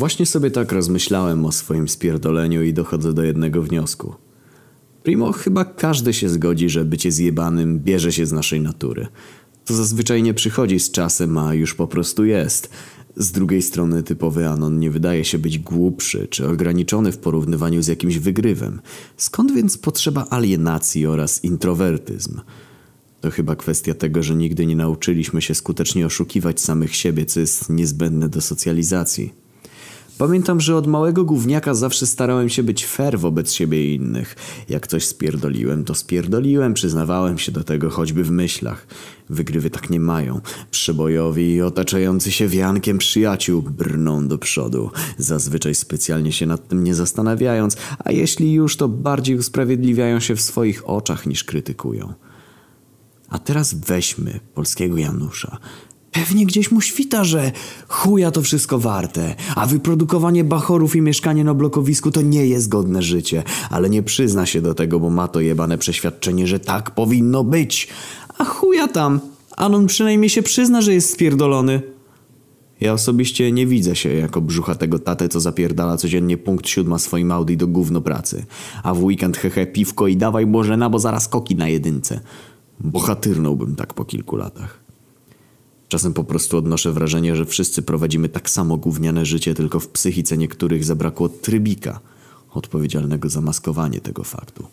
Właśnie sobie tak rozmyślałem o swoim spierdoleniu i dochodzę do jednego wniosku. Primo, chyba każdy się zgodzi, że bycie zjebanym bierze się z naszej natury. To zazwyczaj nie przychodzi z czasem, a już po prostu jest. Z drugiej strony typowy Anon nie wydaje się być głupszy czy ograniczony w porównywaniu z jakimś wygrywem. Skąd więc potrzeba alienacji oraz introwertyzm? To chyba kwestia tego, że nigdy nie nauczyliśmy się skutecznie oszukiwać samych siebie, co jest niezbędne do socjalizacji. Pamiętam, że od małego gówniaka zawsze starałem się być fair wobec siebie i innych. Jak coś spierdoliłem, to spierdoliłem, przyznawałem się do tego choćby w myślach. Wygrywy tak nie mają. Przebojowi i otaczający się wiankiem przyjaciół brną do przodu, zazwyczaj specjalnie się nad tym nie zastanawiając, a jeśli już, to bardziej usprawiedliwiają się w swoich oczach niż krytykują. A teraz weźmy polskiego Janusza. Pewnie gdzieś mu świta, że chuja to wszystko warte, a wyprodukowanie bachorów i mieszkanie na blokowisku to nie jest godne życie, ale nie przyzna się do tego, bo ma to jebane przeświadczenie, że tak powinno być. A chuja tam, Anon przynajmniej się przyzna, że jest spierdolony. Ja osobiście nie widzę się jako brzucha tego tatę, co zapierdala codziennie punkt siódma swoim Audi do gówno pracy. A w weekend hehe piwko i dawaj Bożena, bo zaraz koki na jedynce. Bohatyrnąłbym tak po kilku latach. Czasem po prostu odnoszę wrażenie, że wszyscy prowadzimy tak samo gówniane życie, tylko w psychice niektórych zabrakło trybika odpowiedzialnego za maskowanie tego faktu.